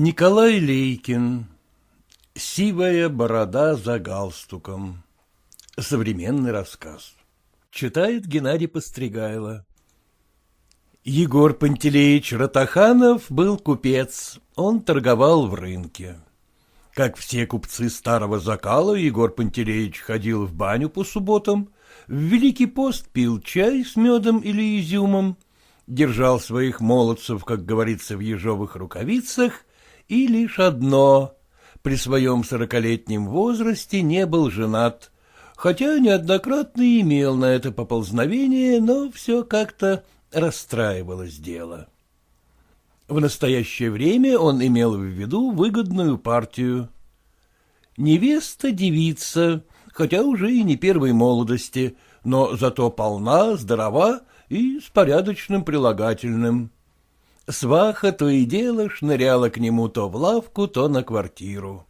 Николай Лейкин. «Сивая борода за галстуком» Современный рассказ. Читает Геннадий Постригайло. Егор Пантелеич Ратаханов был купец, он торговал в рынке. Как все купцы старого закала, Егор Пантелеич ходил в баню по субботам, в Великий пост пил чай с медом или изюмом, держал своих молодцев, как говорится, в ежовых рукавицах и лишь одно — при своем сорокалетнем возрасте не был женат, хотя неоднократно имел на это поползновение, но все как-то расстраивалось дело. В настоящее время он имел в виду выгодную партию. Невеста-девица, хотя уже и не первой молодости, но зато полна, здорова и с порядочным прилагательным. Сваха то и дело шныряла к нему то в лавку, то на квартиру.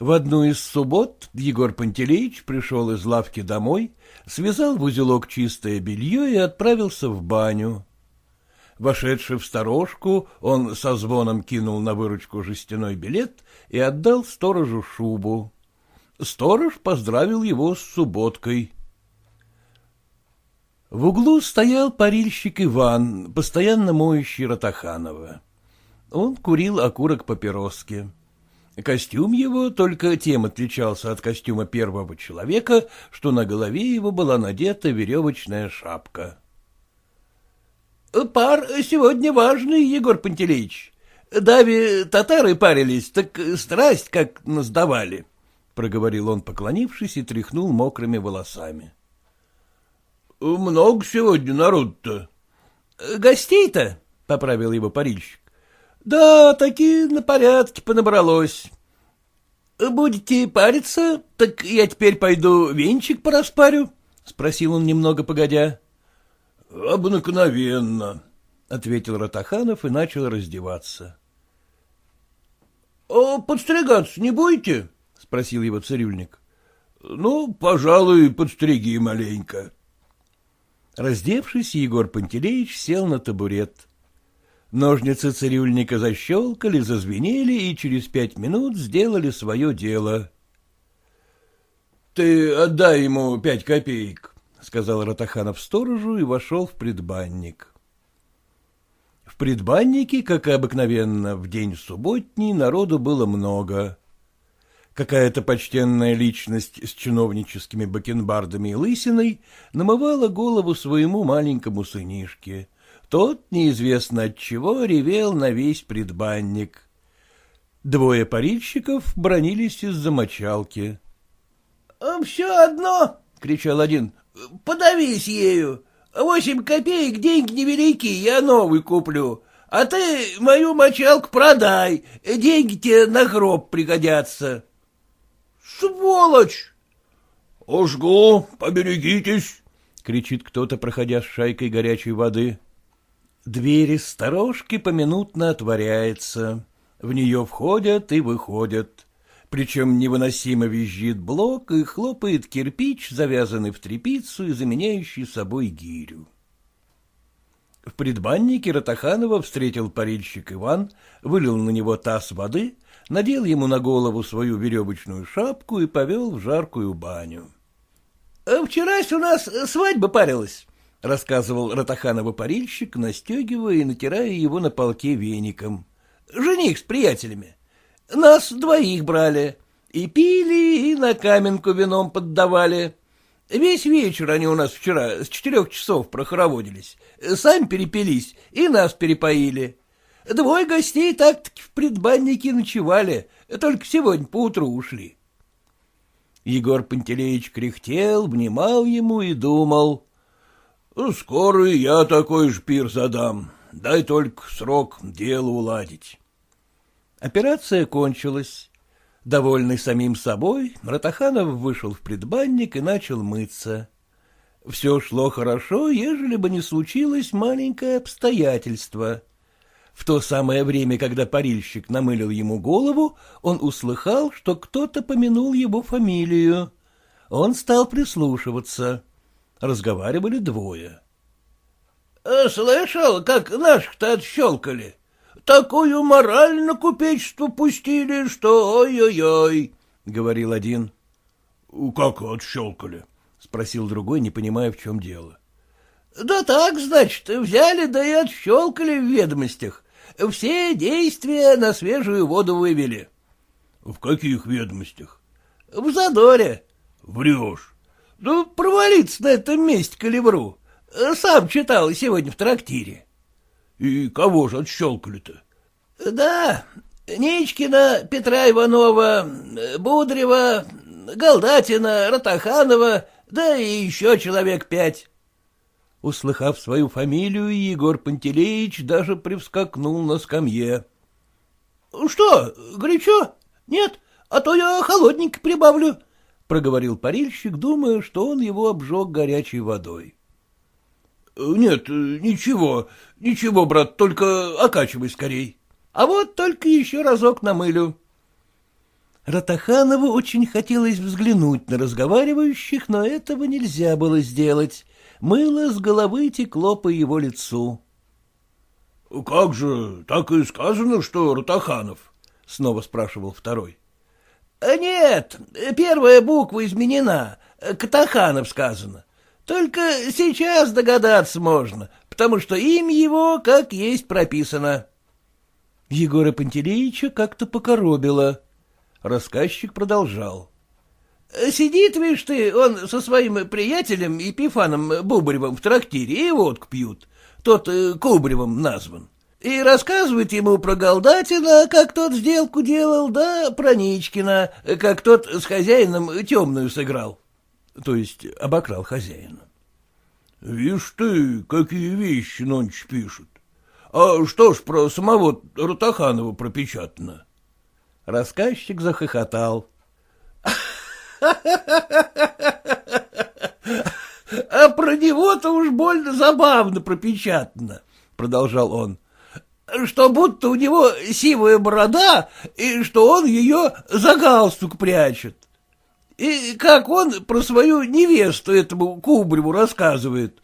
В одну из суббот Егор Пантелеич пришел из лавки домой, связал в узелок чистое белье и отправился в баню. Вошедший в сторожку, он со звоном кинул на выручку жестяной билет и отдал сторожу шубу. Сторож поздравил его с субботкой. В углу стоял парильщик Иван, постоянно моющий Ратаханова. Он курил окурок папироски. Костюм его только тем отличался от костюма первого человека, что на голове его была надета веревочная шапка. — Пар сегодня важный, Егор Пантелеич. Дави татары парились, так страсть как насдавали, — проговорил он, поклонившись, и тряхнул мокрыми волосами. —— Много сегодня народ-то. — Гостей-то, — поправил его парильщик. — Да, таки на порядке понабралось. — Будете париться, так я теперь пойду венчик пораспарю, — спросил он немного погодя. — Обыкновенно, — ответил Ратаханов и начал раздеваться. — подстригаться не будете? — спросил его цирюльник. — Ну, пожалуй, подстриги маленько. Раздевшись, Егор Пантелеич сел на табурет. Ножницы цирюльника защелкали, зазвенели и через пять минут сделали свое дело. — Ты отдай ему пять копеек, — сказал Ратаханов сторожу и вошел в предбанник. В предбаннике, как и обыкновенно, в день субботний народу было много. Какая-то почтенная личность с чиновническими бакенбардами и лысиной намывала голову своему маленькому сынишке. Тот, неизвестно от чего, ревел на весь предбанник. Двое парильщиков бронились из-за мочалки. — Все одно, — кричал один, — подавись ею. Восемь копеек деньги невелики, я новый куплю. А ты мою мочалку продай, деньги тебе на гроб пригодятся. Сволочь! — Ожгу, поберегитесь! — кричит кто-то, проходя с шайкой горячей воды. Двери сторожки поминутно отворяется. В нее входят и выходят. Причем невыносимо визжит блок и хлопает кирпич, завязанный в тряпицу и заменяющий собой гирю. В предбаннике Ратаханова встретил парильщик Иван, вылил на него таз воды, надел ему на голову свою веревочную шапку и повел в жаркую баню. «А — Вчерась у нас свадьба парилась, — рассказывал Ратаханова парильщик, настегивая и натирая его на полке веником. — Жених с приятелями. Нас двоих брали. И пили, и на каменку вином поддавали. Весь вечер они у нас вчера с четырех часов прохороводились. Сами перепились и нас перепоили. Двое гостей так-таки в предбаннике ночевали, только сегодня поутру ушли. Егор Пантелеич кряхтел, внимал ему и думал. — Скоро и я такой же пир задам. Дай только срок дело уладить. Операция кончилась. Довольный самим собой, Ратаханов вышел в предбанник и начал мыться. Все шло хорошо, ежели бы не случилось маленькое обстоятельство. В то самое время, когда парильщик намылил ему голову, он услыхал, что кто-то помянул его фамилию. Он стал прислушиваться. Разговаривали двое. — Слышал, как наших-то отщелкали? такую мораль на купечество пустили, что ой-ой-ой, — говорил один. — Как отщелкали? — спросил другой, не понимая, в чем дело. — Да так, значит, взяли да и отщелкали в ведомостях. Все действия на свежую воду вывели. — В каких ведомостях? — В задоре. — Врешь. — Ну, провалиться на этом месте калибру. Сам читал сегодня в трактире. — И кого же отщелкали-то? — Да, Ничкина, Петра Иванова, Будрева, Голдатина, Ратаханова, да и еще человек пять. Услыхав свою фамилию, Егор Пантелеич даже привскакнул на скамье. — Что, горячо? Нет, а то я холодненько прибавлю, — проговорил парильщик, думая, что он его обжег горячей водой. — Нет, ничего, ничего, брат, только окачивай скорей. А вот только еще разок намылю. Ратаханову очень хотелось взглянуть на разговаривающих, но этого нельзя было сделать. Мыло с головы текло по его лицу. — Как же, так и сказано, что Ратаханов? — снова спрашивал второй. — Нет, первая буква изменена, Катаханов сказано. Только сейчас догадаться можно, потому что имя его как есть прописано. Егора Пантелеича как-то покоробило. Рассказчик продолжал. — Сидит, видишь ты, он со своим приятелем Епифаном Бубаревым в трактире и водку пьют. Тот э, Кубаревым назван. И рассказывает ему про Голдатина, как тот сделку делал, да про Ничкина, как тот с хозяином темную сыграл. То есть обокрал хозяина. — Вишь ты, какие вещи нонче пишут. А что ж про самого Рутаханова пропечатано? Рассказчик захохотал. — А про него-то уж больно забавно пропечатано, — продолжал он, — что будто у него сивая борода, и что он ее за галстук прячет. И как он про свою невесту этому Кубреву рассказывает.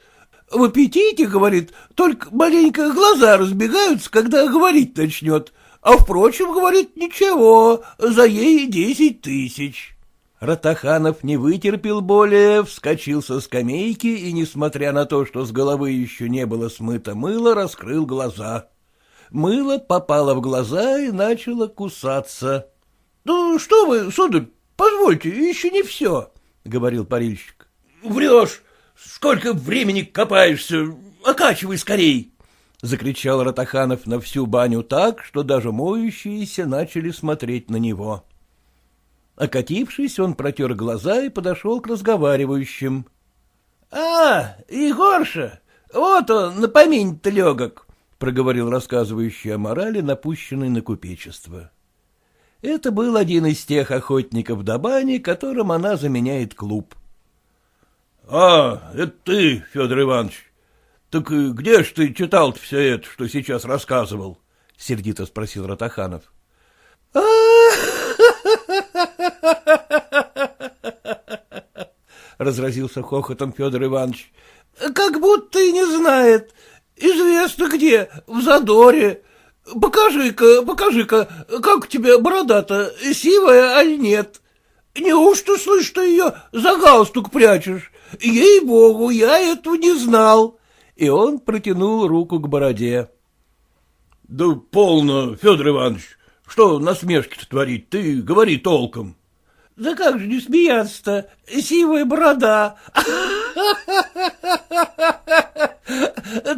В аппетите, говорит, только маленько глаза разбегаются, когда говорить начнет, а, впрочем, говорит, ничего, за ей десять тысяч. Ратаханов не вытерпел более, вскочил со скамейки и, несмотря на то, что с головы еще не было смыто мыло, раскрыл глаза. Мыло попало в глаза и начало кусаться. — Ну, что вы, сударь, позвольте, еще не все, — говорил парильщик. — Врешь, сколько времени копаешься, окачивай скорей, — закричал Ратаханов на всю баню так, что даже моющиеся начали смотреть на него. Окатившись, он протер глаза и подошел к разговаривающим. — А, Егорша, вот он, на поминь-то легок, — проговорил рассказывающий о морали, напущенный на купечество. Это был один из тех охотников до бани, которым она заменяет клуб. — А, это ты, Федор Иванович, так где ж ты читал все это, что сейчас рассказывал? — сердито спросил Ратаханов. Разразился хохотом Федор Иванович. — Как будто и не знает. Известно где, в задоре. Покажи-ка, покажи-ка, как у тебя борода-то, сивая, аль нет? Неужто, слышь, ты ее за галстук прячешь? Ей-богу, я этого не знал и он протянул руку к бороде. — Да полно, Федор Иванович, что насмешки-то творить, ты говори толком. — Да как же не смеяться-то, сивая борода.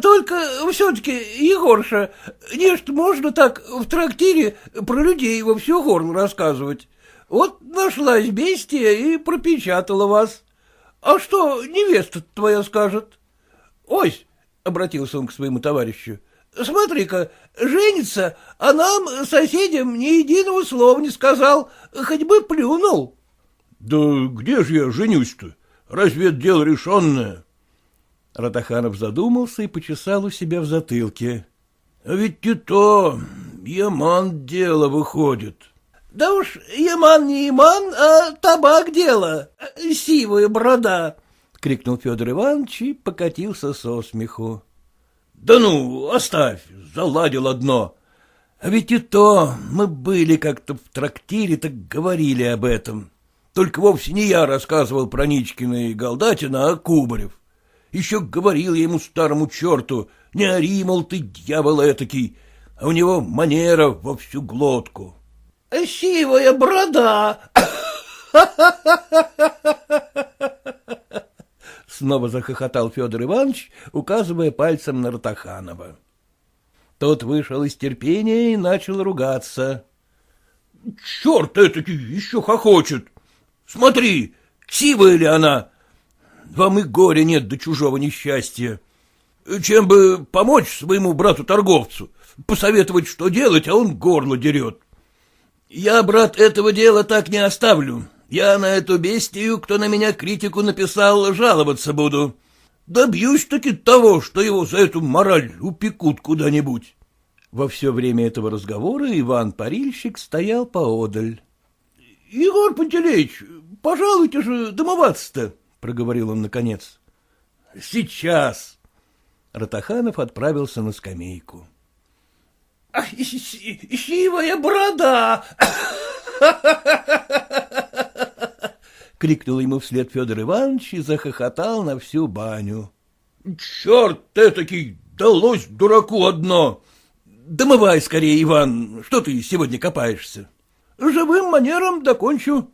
Только все-таки, Егорша, не что можно так в трактире про людей во все горло рассказывать. Вот нашлась бестия и пропечатала вас. А что невеста твоя скажет? Ось, — обратился он к своему товарищу, — смотри-ка, женится, а нам, соседям, ни единого слова не сказал, хоть бы плюнул. — Да где же я женюсь-то? Разве это дело решенное? Ратаханов задумался и почесал у себя в затылке. — А ведь и то, Яман дело выходит. — Да уж, Яман не Яман, а табак дело, сивая борода, — крикнул Федор Иванович и покатился со смеху. — Да ну, оставь, заладил одно. А ведь и то мы были как-то в трактире, так говорили об этом. Только вовсе не я рассказывал про Ничкина и Голдатина, а Кубарев. Еще говорил я ему старому черту, не ори, мол, ты дьявол этакий, а у него манера во всю глотку. — Сивая борода! Снова захохотал Федор Иванович, указывая пальцем на Ратаханова. Тот вышел из терпения и начал ругаться. — Черт этакий еще хохочет! Смотри, сивая ли она? Вам и горя нет до чужого несчастья. Чем бы помочь своему брату-торговцу? Посоветовать, что делать, а он горло дерет. Я, брат, этого дела так не оставлю. Я на эту бестию, кто на меня критику написал, жаловаться буду. Добьюсь-таки того, что его за эту мораль упекут куда-нибудь. Во все время этого разговора Иван-парильщик стоял поодаль. — Егор Пантелеич, пожалуйте же домоваться-то, — проговорил он наконец. — Сейчас. Ратаханов отправился на скамейку. — Сивая борода! — крикнул ему вслед Федор Иванович и захохотал на всю баню. — Черт этакий, далось дураку одно! Домывай скорее, Иван, что ты сегодня копаешься? Живым манером докончу.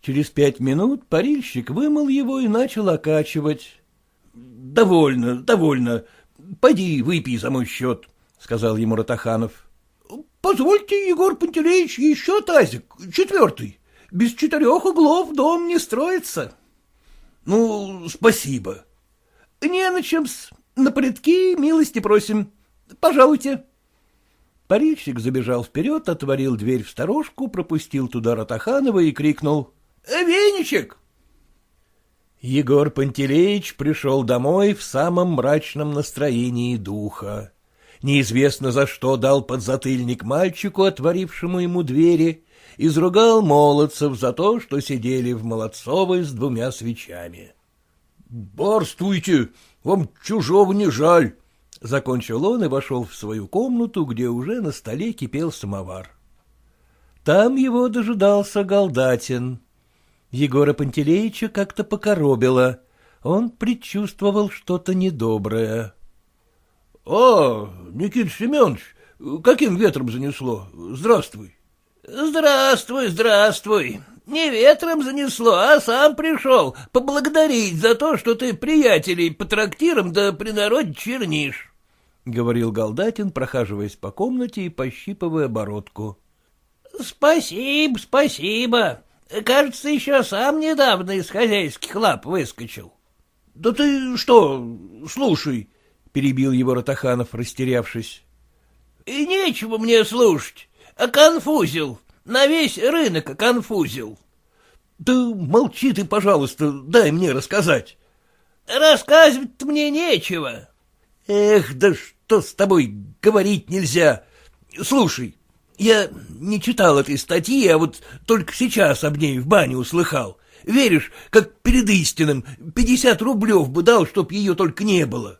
Через пять минут парильщик вымыл его и начал окачивать. — Довольно, довольно. Пойди выпей за мой счет, — сказал ему Ратаханов. — Позвольте, Егор Пантелеич, еще тазик, четвертый. Без четырех углов дом не строится. — Ну, спасибо. — Не на чем-с. На предки милости просим. Пожалуйте. Парильщик забежал вперед, отворил дверь в сторожку, пропустил туда Ратаханова и крикнул. «Э, — Веничек! Егор Пантелеич пришел домой в самом мрачном настроении духа. Неизвестно за что дал подзатыльник мальчику, отворившему ему двери, изругал молодцев за то, что сидели в Молодцовой с двумя свечами. — Барствуйте, вам чужого не жаль, Закончил он и вошел в свою комнату, где уже на столе кипел самовар. Там его дожидался Голдатин. Егора Пантелеича как-то покоробило. Он предчувствовал что-то недоброе. — А, Никита Семенович, каким ветром занесло? Здравствуй. — Здравствуй, здравствуй. Не ветром занесло, а сам пришел поблагодарить за то, что ты приятелей по трактирам да при народе чернишь. — говорил Голдатин, прохаживаясь по комнате и пощипывая бородку. — Спасибо, спасибо. Кажется, еще сам недавно из хозяйских лап выскочил. — Да ты что, слушай, — перебил его Ратаханов, растерявшись. — И нечего мне слушать, конфузил. На весь рынок конфузил. — Да молчи ты, пожалуйста, дай мне рассказать. — Рассказывать мне нечего. — Эх, да что с тобой говорить нельзя. Слушай, я не читал этой статьи, а вот только сейчас об ней в бане услыхал. Веришь, как перед истинным, пятьдесят рублев бы дал, чтоб ее только не было.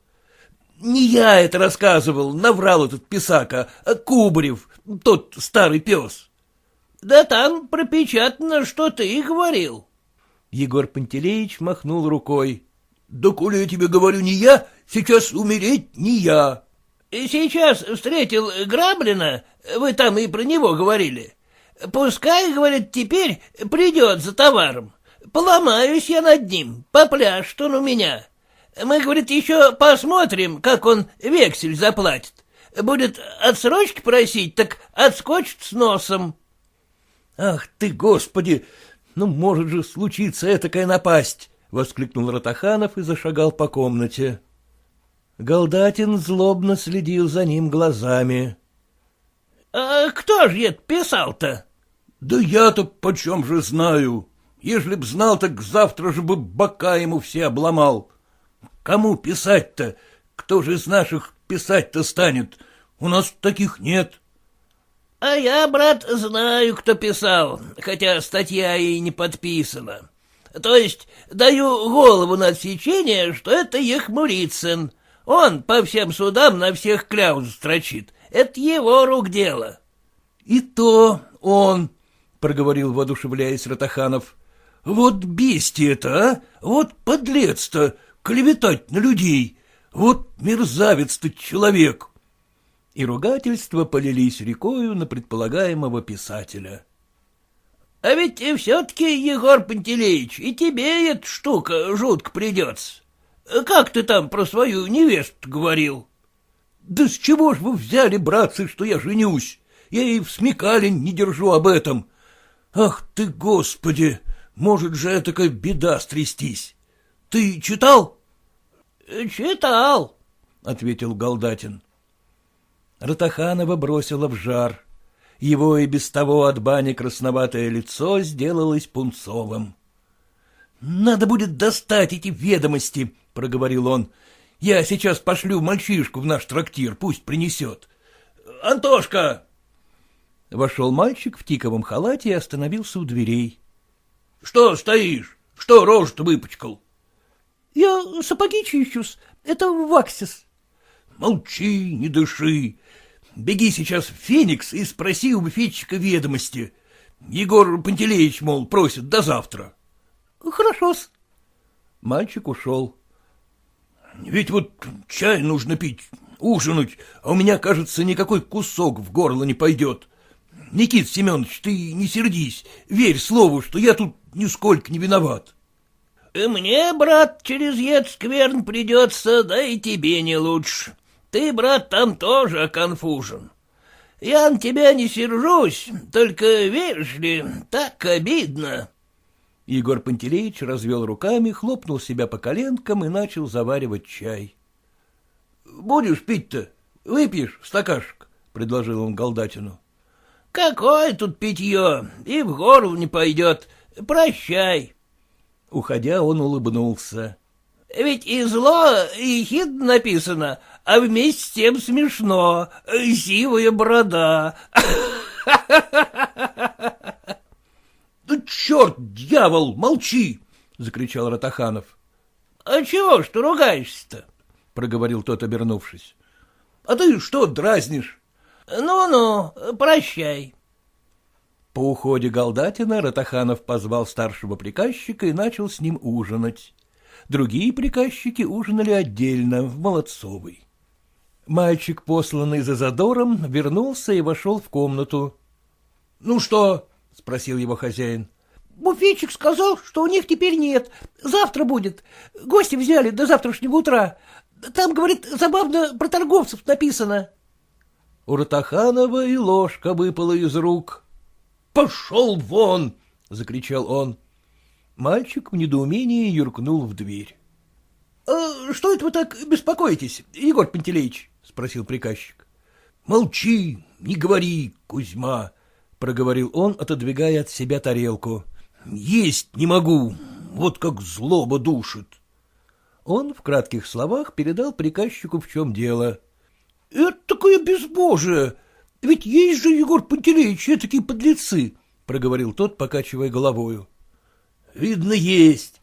Не я это рассказывал, наврал этот писака, а Кубарев, тот старый пес. Да там пропечатано, что ты и говорил. Егор Пантелеич махнул рукой. — Да коли я тебе говорю не я, сейчас умереть не я. — Сейчас встретил Граблина, вы там и про него говорили. Пускай, говорит, теперь придет за товаром. Поломаюсь я над ним, попляшет он у меня. Мы, говорит, еще посмотрим, как он вексель заплатит. Будет отсрочки просить, так отскочит с носом. — Ах ты, господи! Ну, может же случиться этакая напасть! — воскликнул Ратаханов и зашагал по комнате. Голдатин злобно следил за ним глазами. — А кто же это писал-то? — Да я-то почем же знаю. Ежели б знал, так завтра же бы бока ему все обломал. Кому писать-то? Кто же из наших писать-то станет? У нас таких нет. — а я, брат, знаю, кто писал, хотя статья и не подписана. То есть даю голову на отсечение, что это Ехмурицын. Он по всем судам на всех кляуз строчит. это его рук дело. — И то он, — проговорил, воодушевляясь Ратаханов. — Вот бестия-то, а? Вот подлец-то, клеветать на людей. Вот мерзавец-то человек. И ругательства полились рекою на предполагаемого писателя. — А ведь все-таки, Егор Пантелеич, и тебе эта штука жутко придется. Как ты там про свою невесту говорил? — Да с чего ж вы взяли, братцы, что я женюсь? Я и в смекале не держу об этом. Ах ты, Господи, может же такая беда стрястись. Ты читал? — Читал, — ответил Голдатин. Ратаханова бросила в жар. Его и без того от бани красноватое лицо сделалось пунцовым. — Надо будет достать эти ведомости, — проговорил он. — Я сейчас пошлю мальчишку в наш трактир, пусть принесет. — Антошка! Вошел мальчик в тиковом халате и остановился у дверей. — Что стоишь? Что рожу-то выпачкал? — Я сапоги чищусь. Это ваксис. — Молчи, не дыши. Беги сейчас в Феникс и спроси у буфетчика ведомости. Егор Пантелеич, мол, просит до завтра. — Хорошо-с. Мальчик ушел. — Ведь вот чай нужно пить, ужинать, а у меня, кажется, никакой кусок в горло не пойдет. Никит Семенович, ты не сердись, верь слову, что я тут нисколько не виноват. — Мне, брат, через ед скверн придется, да и тебе не лучше. Ты, брат, там тоже оконфужен. Я на тебя не сержусь, только, веришь ли, так обидно. Егор Пантелеич развел руками, хлопнул себя по коленкам и начал заваривать чай. — Будешь пить-то? Выпьешь стакашек? — предложил он Голдатину. — Какое тут питье? И в горло не пойдет. Прощай. Уходя, он улыбнулся. — Ведь и зло, и хит написано, а вместе с тем смешно. Сивая борода. — Да черт, дьявол, молчи! — закричал Ратаханов. — А чего ж ты ругаешься-то? — проговорил тот, обернувшись. — А ты что дразнишь? Ну — Ну-ну, прощай. По уходе Голдатина Ратаханов позвал старшего приказчика и начал с ним ужинать. Другие приказчики ужинали отдельно, в Молодцовой. Мальчик, посланный за задором, вернулся и вошел в комнату. — Ну что? — спросил его хозяин. — Буфетчик сказал, что у них теперь нет. Завтра будет. Гости взяли до завтрашнего утра. Там, говорит, забавно про торговцев написано. У Ратаханова и ложка выпала из рук. «Пошел вон!» — закричал он. Мальчик в недоумении юркнул в дверь. «А — Что это вы так беспокоитесь, Егор Пантелеич? — спросил приказчик. — Молчи, не говори, Кузьма, — проговорил он, отодвигая от себя тарелку. — Есть не могу, вот как злоба душит. Он в кратких словах передал приказчику, в чем дело. — Это такое безбожие! Ведь есть же, Егор Пантелеич, такие подлецы, — проговорил тот, покачивая головою. — Видно, есть.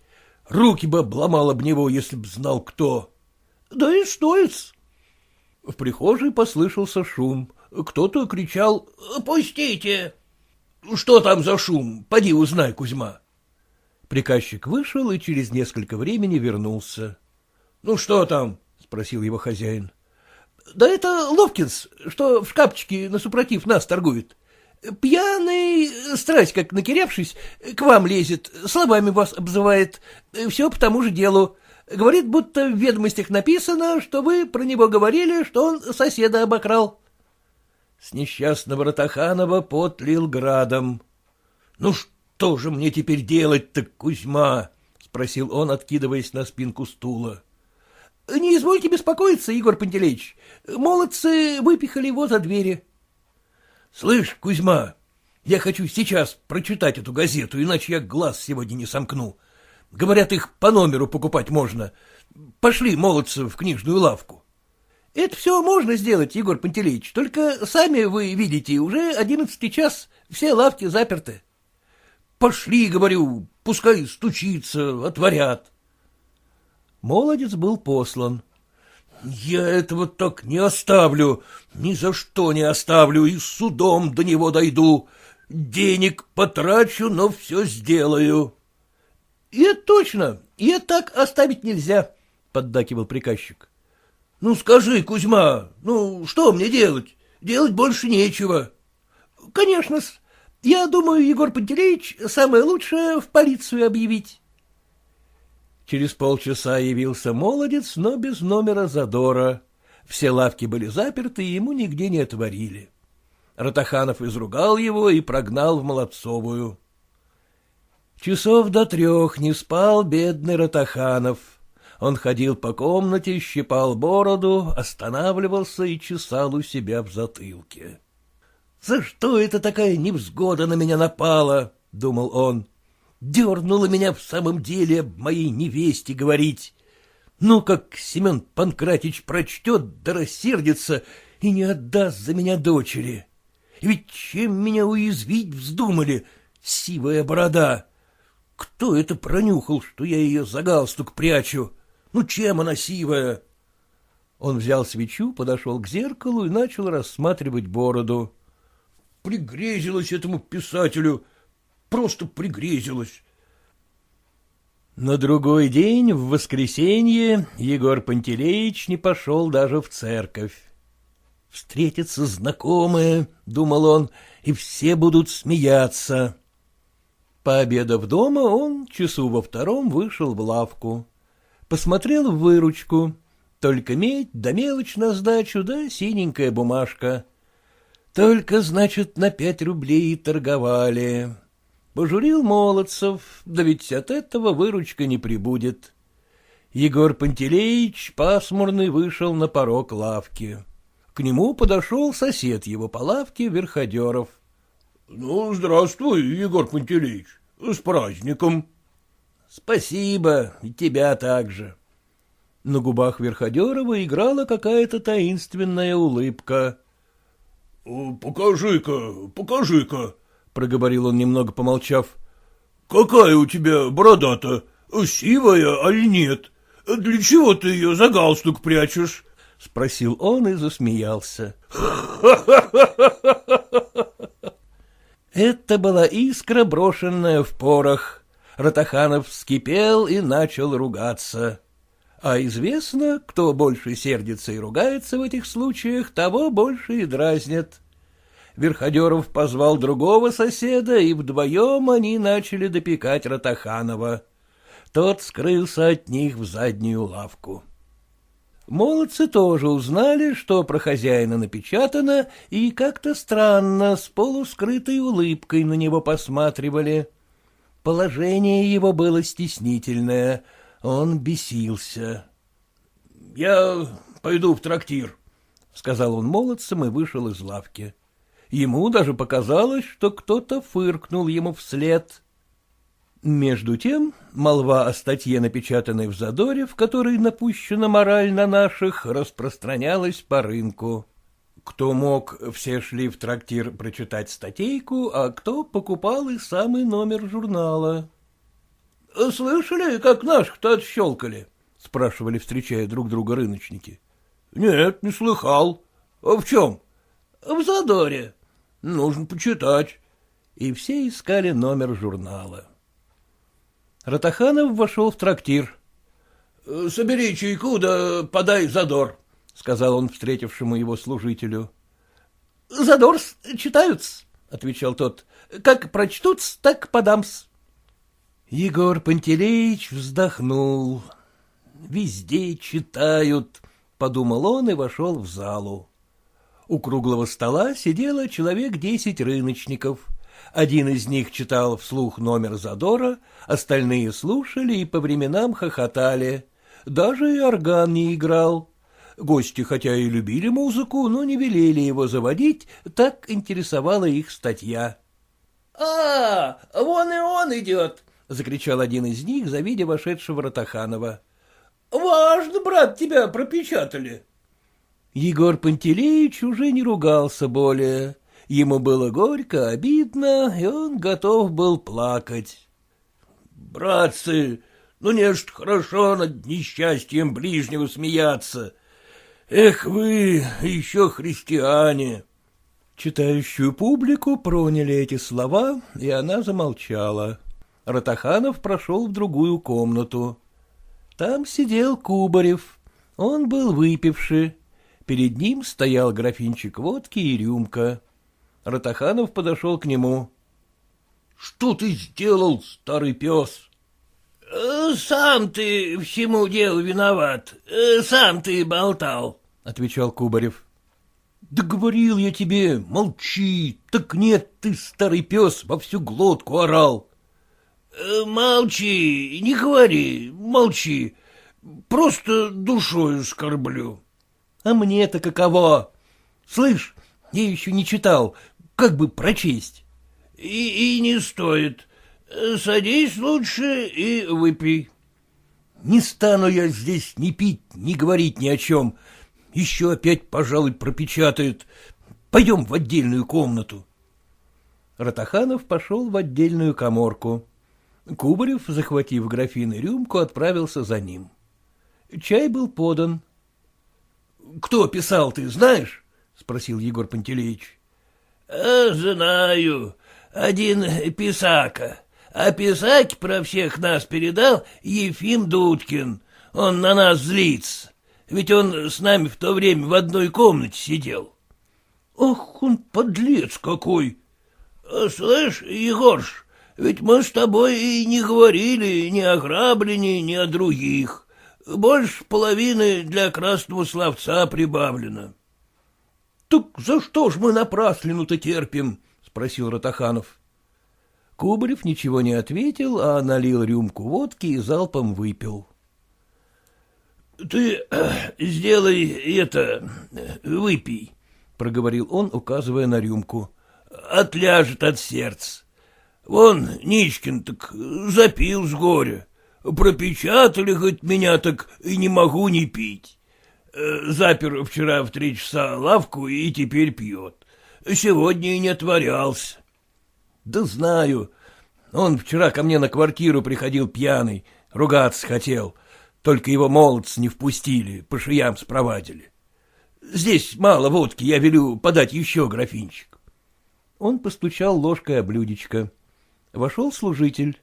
Руки бы обломал об него, если б знал кто. — Да и стоит. В прихожей послышался шум. Кто-то кричал «Пустите!» «Что там за шум? Поди узнай, Кузьма!» Приказчик вышел и через несколько времени вернулся. — Ну что там? — спросил его хозяин. — Да это Ловкинс, что в шкафчике на супротив нас торгует. Пьяный, страсть как накирявшись, к вам лезет, словами вас обзывает. Все по тому же делу. Говорит, будто в ведомостях написано, что вы про него говорили, что он соседа обокрал. С несчастного Ратаханова потлил градом. — Ну что же мне теперь делать-то, Кузьма? — спросил он, откидываясь на спинку стула. — Не извольте беспокоиться, Егор Пантелеич. Молодцы выпихали его за двери. — Слышь, Кузьма, я хочу сейчас прочитать эту газету, иначе я глаз сегодня не сомкну. Говорят, их по номеру покупать можно. Пошли, молодцы, в книжную лавку. — Это все можно сделать, Егор Пантелеич, только сами вы видите, уже одиннадцатый час, все лавки заперты. — Пошли, говорю, пускай стучится, отворят. Молодец был послан. Я этого так не оставлю, ни за что не оставлю, и судом до него дойду. Денег потрачу, но все сделаю. — И точно, и так оставить нельзя, — поддакивал приказчик. — Ну, скажи, Кузьма, ну, что мне делать? Делать больше нечего. — Конечно-с. Я думаю, Егор Пантелеич, самое лучшее в полицию объявить. Через полчаса явился молодец, но без номера задора. Все лавки были заперты, ему нигде не отворили. Ратаханов изругал его и прогнал в Молодцовую. Часов до трех не спал бедный Ратаханов. Он ходил по комнате, щипал бороду, останавливался и чесал у себя в затылке. «За что это такая невзгода на меня напала?» — думал он. Дернуло меня в самом деле об моей невесте говорить. Ну, как Семен Панкратич прочтет, да рассердится и не отдаст за меня дочери. Ведь чем меня уязвить вздумали, сивая борода? Кто это пронюхал, что я ее за галстук прячу? Ну, чем она сивая? Он взял свечу, подошел к зеркалу и начал рассматривать бороду. Пригрезилось этому писателю, просто пригрезилось. На другой день, в воскресенье, Егор Пантелеич не пошел даже в церковь. «Встретятся знакомые», — думал он, — «и все будут смеяться». Пообедав дома, он часу во втором вышел в лавку. Посмотрел в выручку. Только медь да мелочь на сдачу, да синенькая бумажка. Только, значит, на пять рублей торговали. Пожурил молодцев, да ведь от этого выручка не прибудет. Егор Пантелеич пасмурный вышел на порог лавки. К нему подошел сосед его по лавке Верходеров. — Ну, здравствуй, Егор Пантелеич, с праздником. — Спасибо, и тебя также. На губах Верходерова играла какая-то таинственная улыбка. — Покажи-ка, покажи-ка, — проговорил он, немного помолчав. — Какая у тебя борода-то? Сивая, аль нет? Для чего ты ее за галстук прячешь? — спросил он и засмеялся. Это была искра, брошенная в порох. Ратаханов вскипел и начал ругаться. А известно, кто больше сердится и ругается в этих случаях, того больше и дразнят. Верходеров позвал другого соседа, и вдвоем они начали допекать Ратаханова. Тот скрылся от них в заднюю лавку. Молодцы тоже узнали, что про хозяина напечатано, и как-то странно, с полускрытой улыбкой на него посматривали. Положение его было стеснительное, он бесился. — Я пойду в трактир, — сказал он молодцам и вышел из лавки. Ему даже показалось, что кто-то фыркнул ему вслед. Между тем, молва о статье, напечатанной в Задоре, в которой напущена мораль на наших, распространялась по рынку. Кто мог, все шли в трактир прочитать статейку, а кто покупал и самый номер журнала. — Слышали, как наших-то отщелкали? — спрашивали, встречая друг друга рыночники. — Нет, не слыхал. А — В чем? — В Задоре. Нужно почитать. И все искали номер журнала. Ратаханов вошел в трактир. — Собери чайку, да подай задор, — сказал он встретившему его служителю. — Задор читают отвечал тот. — Как прочтут так подам-с. Егор Пантелеич вздохнул. «Везде читают», — подумал он и вошел в залу. У круглого стола сидело человек десять рыночников. Один из них читал вслух номер задора, остальные слушали и по временам хохотали. Даже и орган не играл. Гости хотя и любили музыку, но не велели его заводить, так интересовала их статья. — А, вон и он идет! — закричал один из них, завидя вошедшего Ратаханова. — Важно, брат, тебя пропечатали. Егор Пантелеич уже не ругался более. Ему было горько, обидно, и он готов был плакать. — Братцы, ну не ж хорошо над несчастьем ближнего смеяться. Эх вы, еще христиане. Читающую публику проняли эти слова, и она замолчала. Ратаханов прошел в другую комнату. Там сидел Кубарев. Он был выпивший. Перед ним стоял графинчик водки и рюмка. Ратаханов подошел к нему. — Что ты сделал, старый пес? — Сам ты всему делу виноват. Э, сам ты болтал, — отвечал Кубарев. — Да говорил я тебе, молчи. Так нет, ты, старый пес, во всю глотку орал. Э, — Молчи, не говори, молчи. Просто душою скорблю. — А мне-то каково? Слышь, я еще не читал, как бы прочесть. — И, и не стоит. Садись лучше и выпей. — Не стану я здесь ни пить, ни говорить ни о чем. Еще опять, пожалуй, пропечатают. Пойдем в отдельную комнату. Ратаханов пошел в отдельную коморку. Кубарев, захватив графин и рюмку, отправился за ним. Чай был подан. — Кто писал, ты знаешь? — спросил Егор Пантелеич. А, — Знаю. Один писака. А писаки про всех нас передал Ефим Дудкин. Он на нас злится. Ведь он с нами в то время в одной комнате сидел. — Ах, он подлец какой! — Слышь, Егорш, ведь мы с тобой и не говорили ни о граблении, ни о других. Больше половины для красного словца прибавлено. — Так за что ж мы напраслину-то терпим? — спросил Ратаханов. Кубарев ничего не ответил, а налил рюмку водки и залпом выпил. — Ты сделай это, выпей, — проговорил он, указывая на рюмку. — Отляжет от сердца. Вон Ничкин так запил с горя. Пропечатали хоть меня, так и не могу не пить. Э, запер вчера в три часа лавку и теперь пьет. Сегодня и не отворялся. — Да знаю. Он вчера ко мне на квартиру приходил пьяный, ругаться хотел. Только его молодцы не впустили, по шиям спровадили. Здесь мало водки, я велю подать еще графинчик. Он постучал ложкой о блюдечко. Вошел служитель. —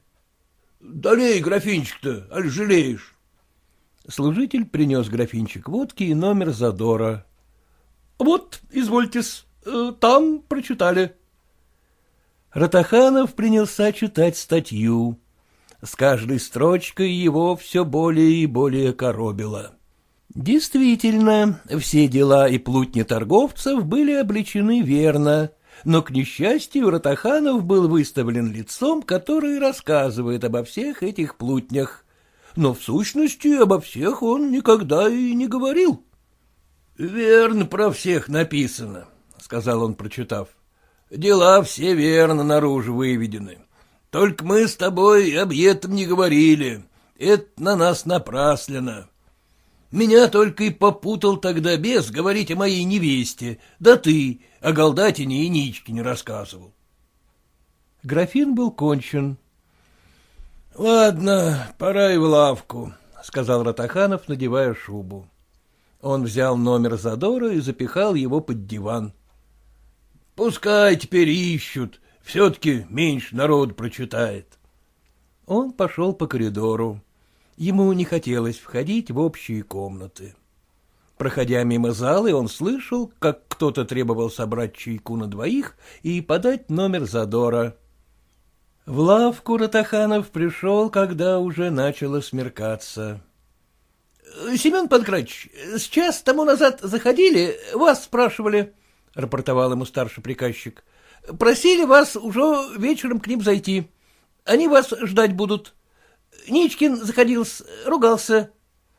Долей графинчик-то, аль жалеешь? Служитель принес графинчик водки и номер задора. — Вот, извольтесь, э, там прочитали. Ратаханов принялся читать статью. С каждой строчкой его все более и более коробило. Действительно, все дела и плутни торговцев были обличены верно, но, к несчастью, Ратаханов был выставлен лицом, который рассказывает обо всех этих плутнях. Но в сущности обо всех он никогда и не говорил. — Верно про всех написано, — сказал он, прочитав. Дела все верно наружу выведены. Только мы с тобой об этом не говорили. Это на нас напраслено. Меня только и попутал тогда без говорить о моей невесте, да ты о Голдатине и Ничке не рассказывал. Графин был кончен. — Ладно, пора и в лавку, — сказал Ратаханов, надевая шубу. Он взял номер Задора и запихал его под диван. Пускай теперь ищут, все-таки меньше народ прочитает. Он пошел по коридору. Ему не хотелось входить в общие комнаты. Проходя мимо залы, он слышал, как кто-то требовал собрать чайку на двоих и подать номер задора. В лавку Ратаханов пришел, когда уже начало смеркаться. — Семен Панкратич, с час тому назад заходили, вас спрашивали, — рапортовал ему старший приказчик. — Просили вас уже вечером к ним зайти. Они вас ждать будут. Ничкин заходил, ругался.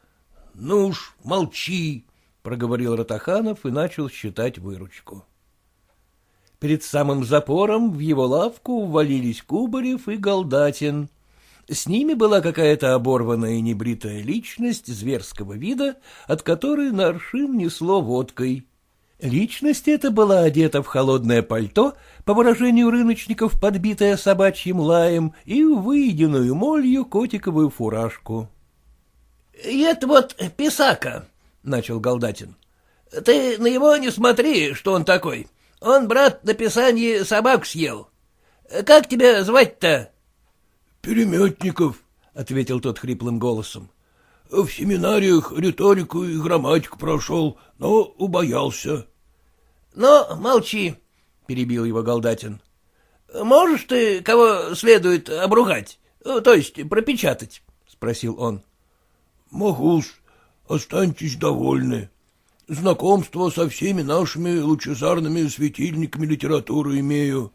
— Ну уж, молчи, — проговорил Ратаханов и начал считать выручку. Перед самым запором в его лавку ввалились Кубарев и Голдатин. С ними была какая-то оборванная и небритая личность зверского вида, от которой на аршин несло водкой. Личность эта была одета в холодное пальто, по выражению рыночников, подбитое собачьим лаем, и выеденную молью котиковую фуражку. — Это вот писака, — начал Голдатин. Ты на него не смотри, что он такой. Он, брат, на писании собак съел. Как тебя звать-то? — Переметников, — ответил тот хриплым голосом. — В семинариях риторику и грамматику прошел, но убоялся. — Ну, молчи, — перебил его Голдатин. — Можешь ты кого следует обругать, то есть пропечатать? — спросил он. — Могу-с, останьтесь довольны. Знакомство со всеми нашими лучезарными светильниками литературы имею.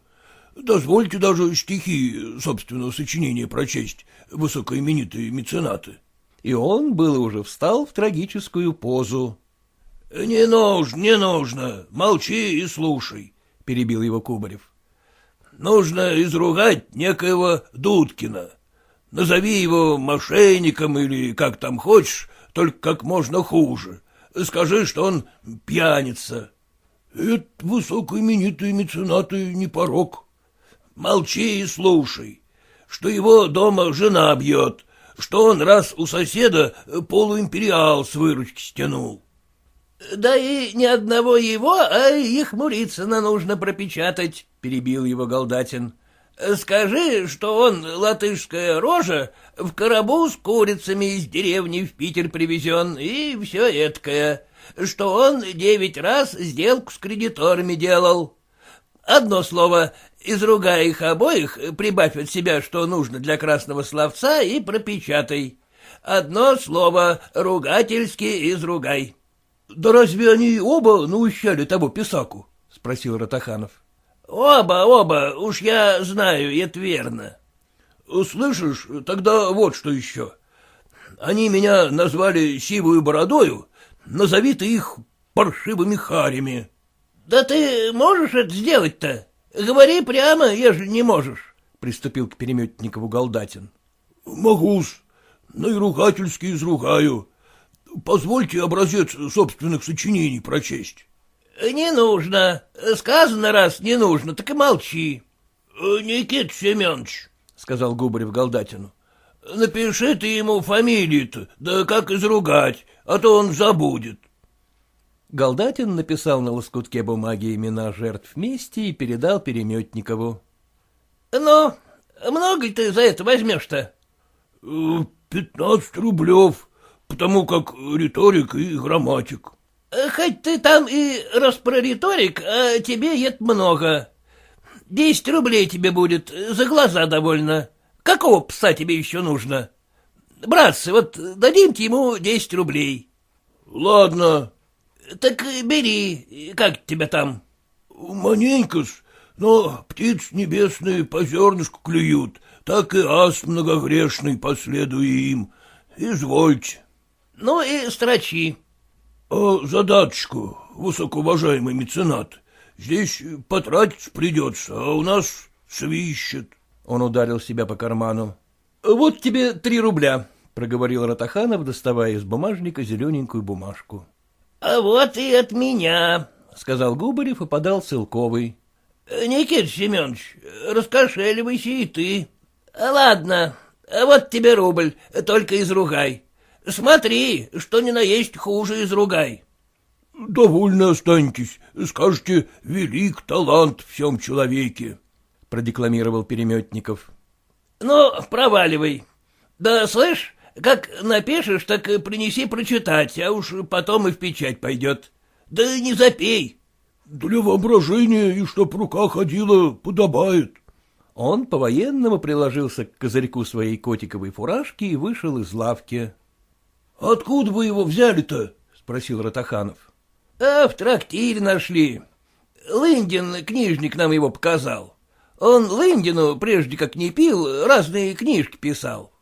Дозвольте даже стихи собственного сочинения прочесть, высокоименитые меценаты. И он было уже встал в трагическую позу. — Не нужно, не нужно, молчи и слушай, — перебил его Кубарев. — Нужно изругать некоего Дудкина. Назови его мошенником или как там хочешь, только как можно хуже. Скажи, что он пьяница. — Это высокоименитые меценаты не порог. Молчи и слушай, что его дома жена бьет, что он раз у соседа полуимпериал с выручки стянул. — Да и ни одного его, а их Мурицына нужно пропечатать, — перебил его Голдатин. Скажи, что он, латышская рожа, в коробу с курицами из деревни в Питер привезен, и все эткое, что он девять раз сделку с кредиторами делал. Одно слово, изругай их обоих, прибавь от себя, что нужно для красного словца, и пропечатай. Одно слово, ругательски изругай. — Да разве они оба наущали того писаку? — спросил Ратаханов. — Оба, оба, уж я знаю, это верно. — Слышишь, тогда вот что еще. Они меня назвали сивую бородою, назови ты их паршивыми харями. — Да ты можешь это сделать-то? Говори прямо, ежели не можешь, — приступил к Переметникову Голдатин. — Могу-с, но и ругательски изругаю. Позвольте образец собственных сочинений прочесть. — Не нужно. Сказано раз не нужно, так и молчи. — Никит Семенович, — сказал Губарев Голдатину, — напиши ты ему фамилию-то, да как изругать, а то он забудет. Голдатин написал на лоскутке бумаги имена жертв вместе и передал Переметникову. — Ну, много ли ты за это возьмешь-то? Пятнадцать рублев, потому как риторик и грамматик. — Хоть ты там и распрориторик, а тебе это много. Десять рублей тебе будет, за глаза довольно. Какого пса тебе еще нужно? Братцы, вот дадимте ему десять рублей. — Ладно. — Так бери, как тебя там? — Маненько-с, но птиц небесные по зернышку клюют, так и ас многогрешный последуя им. Извольте. — Ну и строчи. — А задаточку, высокоуважаемый меценат, здесь потратить придется, а у нас свищет. Он ударил себя по карману. — Вот тебе три рубля, — проговорил Ратаханов, доставая из бумажника зелененькую бумажку. — А вот и от меня, — сказал Губарев и подал Целковый. — Никита Семенович, раскошеливайся и ты. — Ладно, вот тебе рубль, только изругай. Смотри, что ни на есть хуже изругай. — Довольно останьтесь, скажете, велик талант в всем человеке, — продекламировал Переметников. — Ну, проваливай. Да, слышь, как напишешь, так принеси прочитать, а уж потом и в печать пойдет. Да не запей. — Для воображения и чтоб рука ходила, подобает. Он по-военному приложился к козырьку своей котиковой фуражки и вышел из лавки. — Откуда вы его взяли-то? — спросил Ратаханов. — А в трактире нашли. Лындин, книжник, нам его показал. Он Лындину, прежде как не пил, разные книжки писал.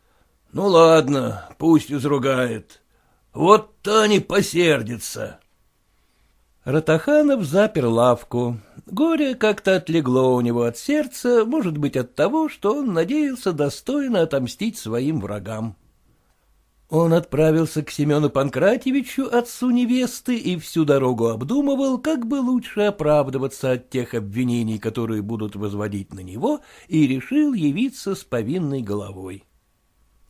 — Ну ладно, пусть изругает. Вот-то они посердятся. Ратаханов запер лавку. Горе как-то отлегло у него от сердца, может быть, от того, что он надеялся достойно отомстить своим врагам. Он отправился к Семену Панкратьевичу, отцу невесты, и всю дорогу обдумывал, как бы лучше оправдываться от тех обвинений, которые будут возводить на него, и решил явиться с повинной головой.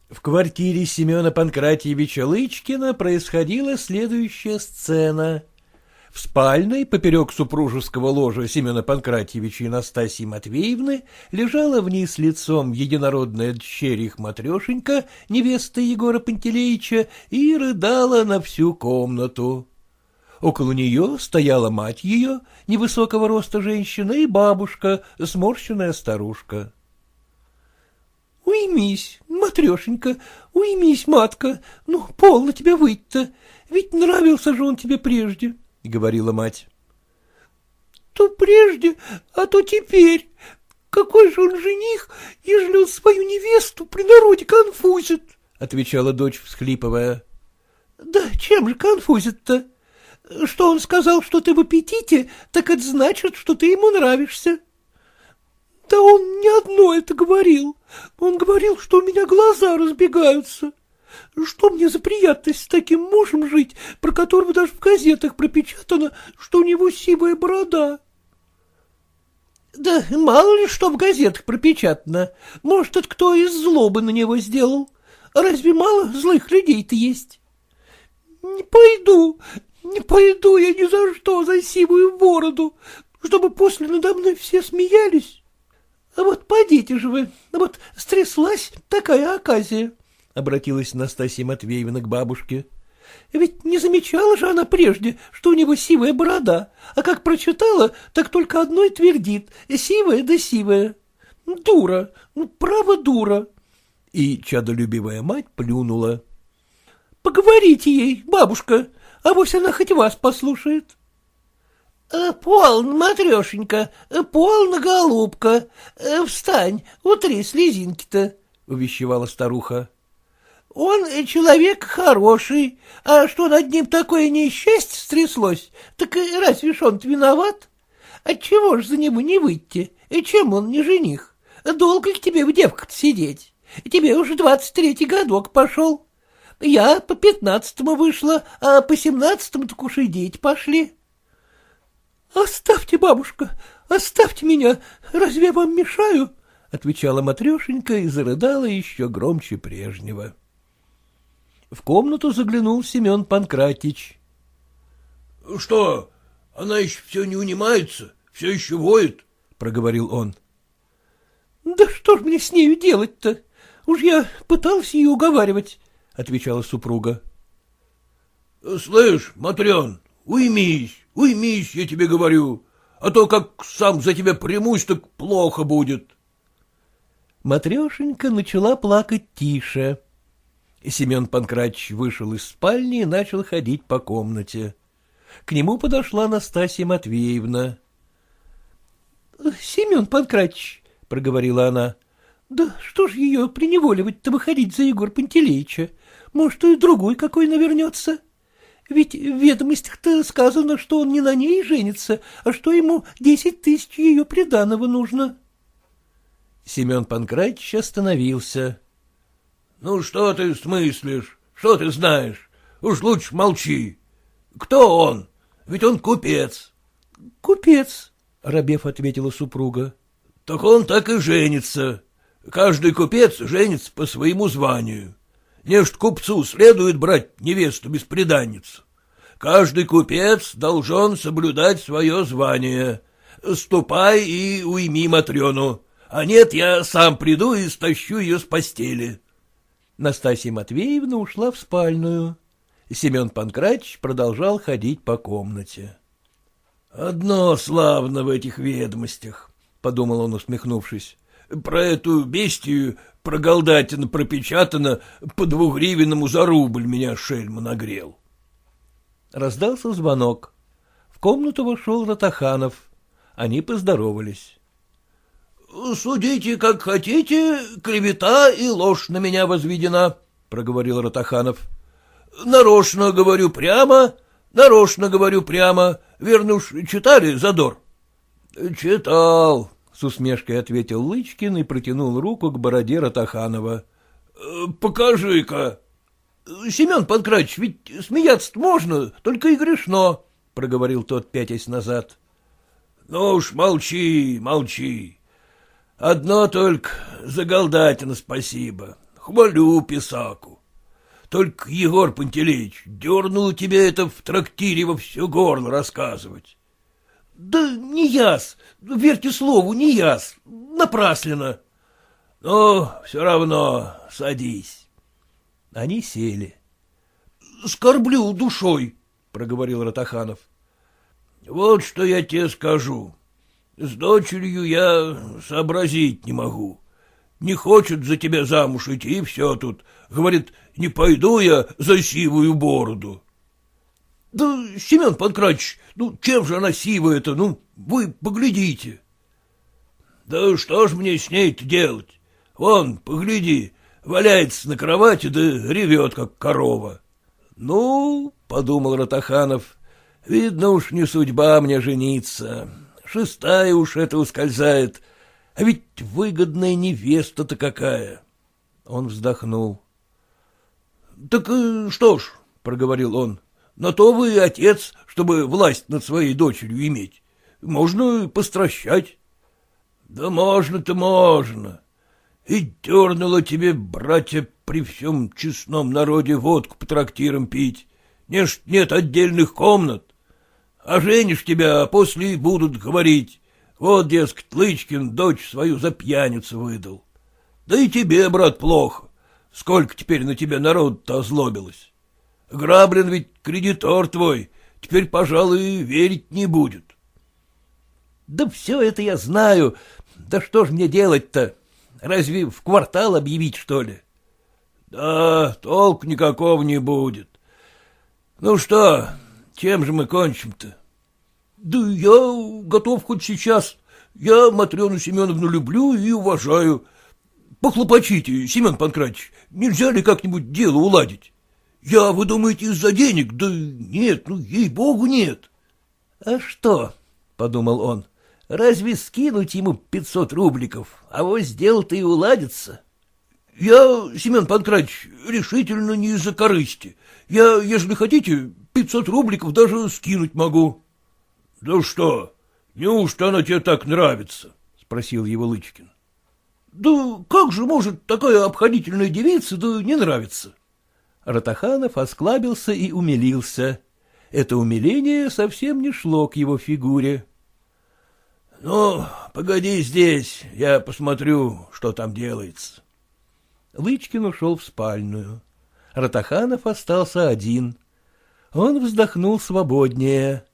В квартире Семена Панкратьевича Лычкина происходила следующая сцена — В спальной, поперек супружеского ложа Семена Панкратьевича и Настасьи Матвеевны, лежала вниз лицом единородная дщерь их Матрешенька, невеста Егора Пантелеича, и рыдала на всю комнату. Около нее стояла мать ее, невысокого роста женщина, и бабушка, сморщенная старушка. — Уймись, Матрешенька, уймись, матка, ну, полно тебя выйти-то, ведь нравился же он тебе прежде, — говорила мать. — То прежде, а то теперь. Какой же он жених, ежели он свою невесту при народе конфузит, — отвечала дочь, всхлипывая. — Да чем же конфузит-то? Что он сказал, что ты в аппетите, так это значит, что ты ему нравишься. Да он не одно это говорил. Он говорил, что у меня глаза разбегаются. Что мне за приятность с таким мужем жить, про которого даже в газетах пропечатано, что у него сивая борода? Да мало ли что в газетах пропечатано. Может, это кто из злобы на него сделал. Разве мало злых людей-то есть? Не пойду, не пойду я ни за что за сивую бороду, чтобы после надо мной все смеялись. А вот подите же вы, вот стряслась такая оказия, — обратилась Настасья Матвеевна к бабушке. Ведь не замечала же она прежде, что у него сивая борода, а как прочитала, так только одно и твердит — сивая да сивая. Дура, ну, право дура. И чадолюбивая мать плюнула. — Поговорите ей, бабушка, а вось она хоть вас послушает. «Э, — Полно, Матрешенька, э, полно, голубка. Э, встань, утри слезинки-то, — увещевала старуха. — Он человек хороший, а что над ним такое несчастье стряслось, так разве ж он виноват? Отчего ж за него не выйти? И чем он не жених? Долго ли тебе в девках сидеть? Тебе уже двадцать третий годок пошел. Я по пятнадцатому вышла, а по семнадцатому так уж и дети пошли. — Оставьте, бабушка, оставьте меня, разве я вам мешаю? — отвечала Матрешенька и зарыдала еще громче прежнего. В комнату заглянул Семен Панкратич. — Что, она еще все не унимается, все еще воет? — проговорил он. — Да что ж мне с нею делать-то? Уж я пытался ее уговаривать. — отвечала супруга. — Слышь, Матрен, уймись, уймись, я тебе говорю, а то как сам за тебя примусь, так плохо будет. Матрешенька начала плакать тише. Семен Панкратич вышел из спальни и начал ходить по комнате. К нему подошла Настасья Матвеевна. — Семен Панкратич, — проговорила она, — да что ж ее приневоливать-то выходить за Егор Пантелеича? Может, и другой какой навернется. Ведь в ведомостях-то сказано, что он не на ней женится, а что ему десять тысяч ее приданого нужно. Семен Панкратич остановился. — Ну, что ты смыслишь? Что ты знаешь? Уж лучше молчи. Кто он? Ведь он купец. — Купец, — рабев ответила супруга. — Так он так и женится. Каждый купец женится по своему званию. Нечто купцу следует брать невесту беспреданницу. Каждый купец должен соблюдать свое звание. Ступай и уйми Матрёну, а нет, я сам приду и стащу ее с постели. Настасья Матвеевна ушла в спальную. Семен Панкратич продолжал ходить по комнате. — Одно славно в этих ведомостях, — подумал он, усмехнувшись. — Про эту бестию Проголдатина пропечатано, по двугривенному за рубль меня шельма нагрел. Раздался звонок. В комнату вошел Ратаханов. Они поздоровались. — Судите, как хотите, клевета и ложь на меня возведена, — проговорил Ратаханов. — Нарочно говорю прямо, нарочно говорю прямо. Верно уж, читали задор? — Читал, с усмешкой ответил Лычкин и протянул руку к бороде Ратаханова. «Э, — Покажи-ка. — Семен Панкратич, ведь смеяться можно, только и грешно, — проговорил тот, пятясь назад. — Ну уж молчи, молчи. Одно только за Голдатина спасибо. Хвалю писаку. только Егор Пантелеич дернул тебя это в трактире во все горло рассказывать. — Да не яс, верьте слову, не яс, напрасленно. — Ну, все равно садись. Они сели. — Скорблю душой, — проговорил Ратаханов. — Вот что я тебе скажу. С дочерью я сообразить не могу. Не хочет за тебя замуж идти, и все тут. Говорит, не пойду я за сивую бороду. — Да, Семен Панкратич, ну чем же она сивая-то, ну, вы поглядите. — Да что ж мне с ней-то делать? Вон, погляди, валяется на кровати да ревет, как корова. — Ну, — подумал Ратаханов, — видно уж не судьба мне жениться. Шестая уж это ускользает, а ведь выгодная невеста-то какая. Он вздохнул. — Так э, что ж, — проговорил он, — на то вы отец, чтобы власть над своей дочерью иметь. Можно постращать. — Да можно-то можно. И дернуло тебе, братья, при всем честном народе водку по трактирам пить. Не ж нет отдельных комнат. А женишь тебя, а после будут говорить. Вот, дескать, Лычкин дочь свою за пьяницу выдал. Да и тебе, брат, плохо. Сколько теперь на тебя народ-то озлобилось. Граблин ведь кредитор твой, теперь, пожалуй, верить не будет. Да все это я знаю. Да что ж мне делать-то? Разве в квартал объявить, что ли? Да, толк никакого не будет. Ну что, чем же мы кончим-то? Да я готов хоть сейчас. Я Матрёну Семеновну люблю и уважаю. Похлопочите, Семен Панкратич, нельзя ли как-нибудь дело уладить? Я, вы думаете, из-за денег? Да нет, ну, ей-богу, нет. — А что? — подумал он. — Разве скинуть ему пятьсот рубликов, а вот сделал-то и уладится? — Я, Семен Панкратич, решительно не из-за корысти. Я, если хотите, пятьсот рубликов даже скинуть могу. — Да что, неужто она тебе так нравится? — спросил его Лычкин. Да как же может такая обходительная девица да не нравиться? Ратаханов осклабился и умилился. Это умиление совсем не шло к его фигуре. — Ну, погоди здесь, я посмотрю, что там делается. Лычкин ушел в спальную. Ратаханов остался один. Он вздохнул свободнее.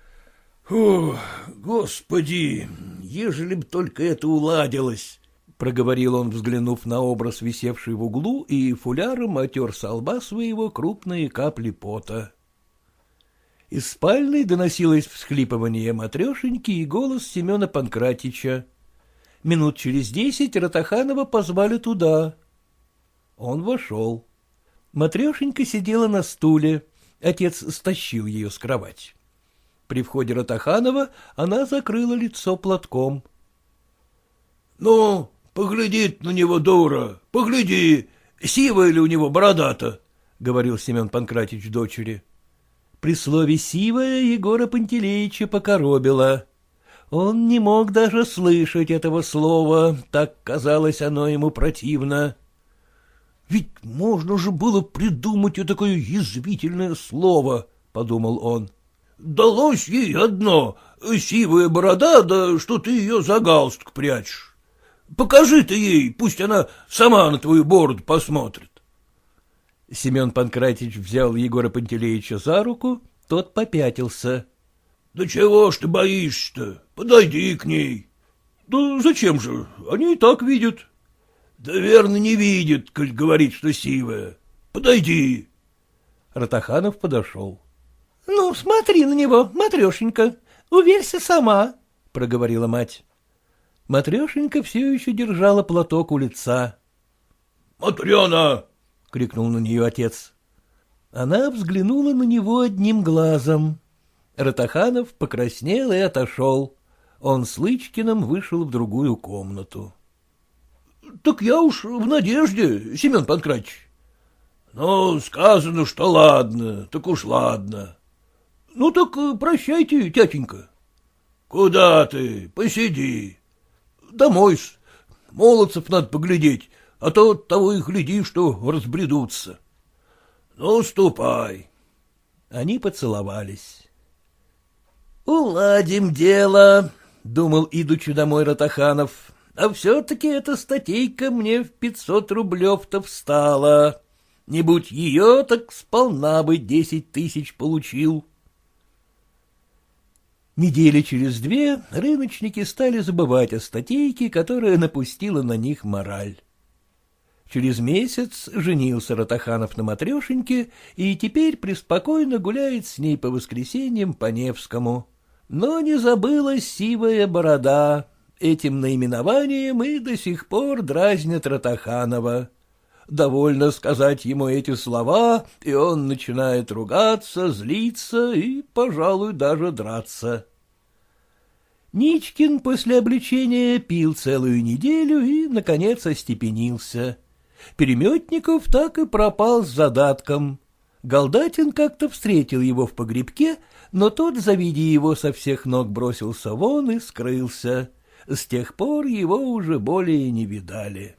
— О, господи, ежели б только это уладилось! проговорил он, взглянув на образ, висевший в углу, и фуляром отер со лба своего крупные капли пота. Из спальной доносилось всхлипывание матрешеньки и голос Семена Панкратича. Минут через десять Ратаханова позвали туда. Он вошел. Матрешенька сидела на стуле. Отец стащил ее с кровати. При входе Ратаханова она закрыла лицо платком. — Ну, Поглядит на него дура, погляди, сивая ли у него борода-то, — говорил Семен Панкратич дочери. При слове «сивая» Егора Пантелеича покоробило. Он не мог даже слышать этого слова, так казалось оно ему противно. «Ведь можно же было придумать и такое язвительное слово», — подумал он. «Далось ей одно — сивая борода, да что ты ее за галстук прячешь». Покажи ты ей, пусть она сама на твою бороду посмотрит. Семен Панкратич взял Егора Пантелеича за руку, тот попятился. — Да чего ж ты боишься-то? Подойди к ней. — Да зачем же? Они и так видят. — Да верно не видят, коль говорит, что сивая. Подойди. Ратаханов подошел. — Ну, смотри на него, Матрешенька, уверься сама, — проговорила мать. Матрешенька все еще держала платок у лица. — Матрена! — крикнул на нее отец. Она взглянула на него одним глазом. Ратаханов покраснел и отошел. Он с Лычкиным вышел в другую комнату. — Так я уж в надежде, Семен Панкратич. — Ну, сказано, что ладно, так уж ладно. — Ну так прощайте, тятенька. — Куда ты? Посиди. Домой-с. Молодцев надо поглядеть, а то того и гляди, что разбредутся. Ну, ступай. Они поцеловались. «Уладим дело», — думал, идучи домой Ратаханов. «А все-таки эта статейка мне в пятьсот рублев-то встала. Не будь ее, так сполна бы десять тысяч получил». Недели через две рыночники стали забывать о статейке, которая напустила на них мораль. Через месяц женился Ратаханов на Матрешеньке и теперь преспокойно гуляет с ней по воскресеньям по Невскому. Но не забылась сивая борода. Этим наименованием и до сих пор дразнят Ратаханова. Довольно сказать ему эти слова, и он начинает ругаться, злиться и, пожалуй, даже драться. Ничкин после обличения пил целую неделю и, наконец, остепенился. Переметников так и пропал с задатком. Голдатин как-то встретил его в погребке, но тот, завидя его со всех ног, бросился вон и скрылся. С тех пор его уже более не видали.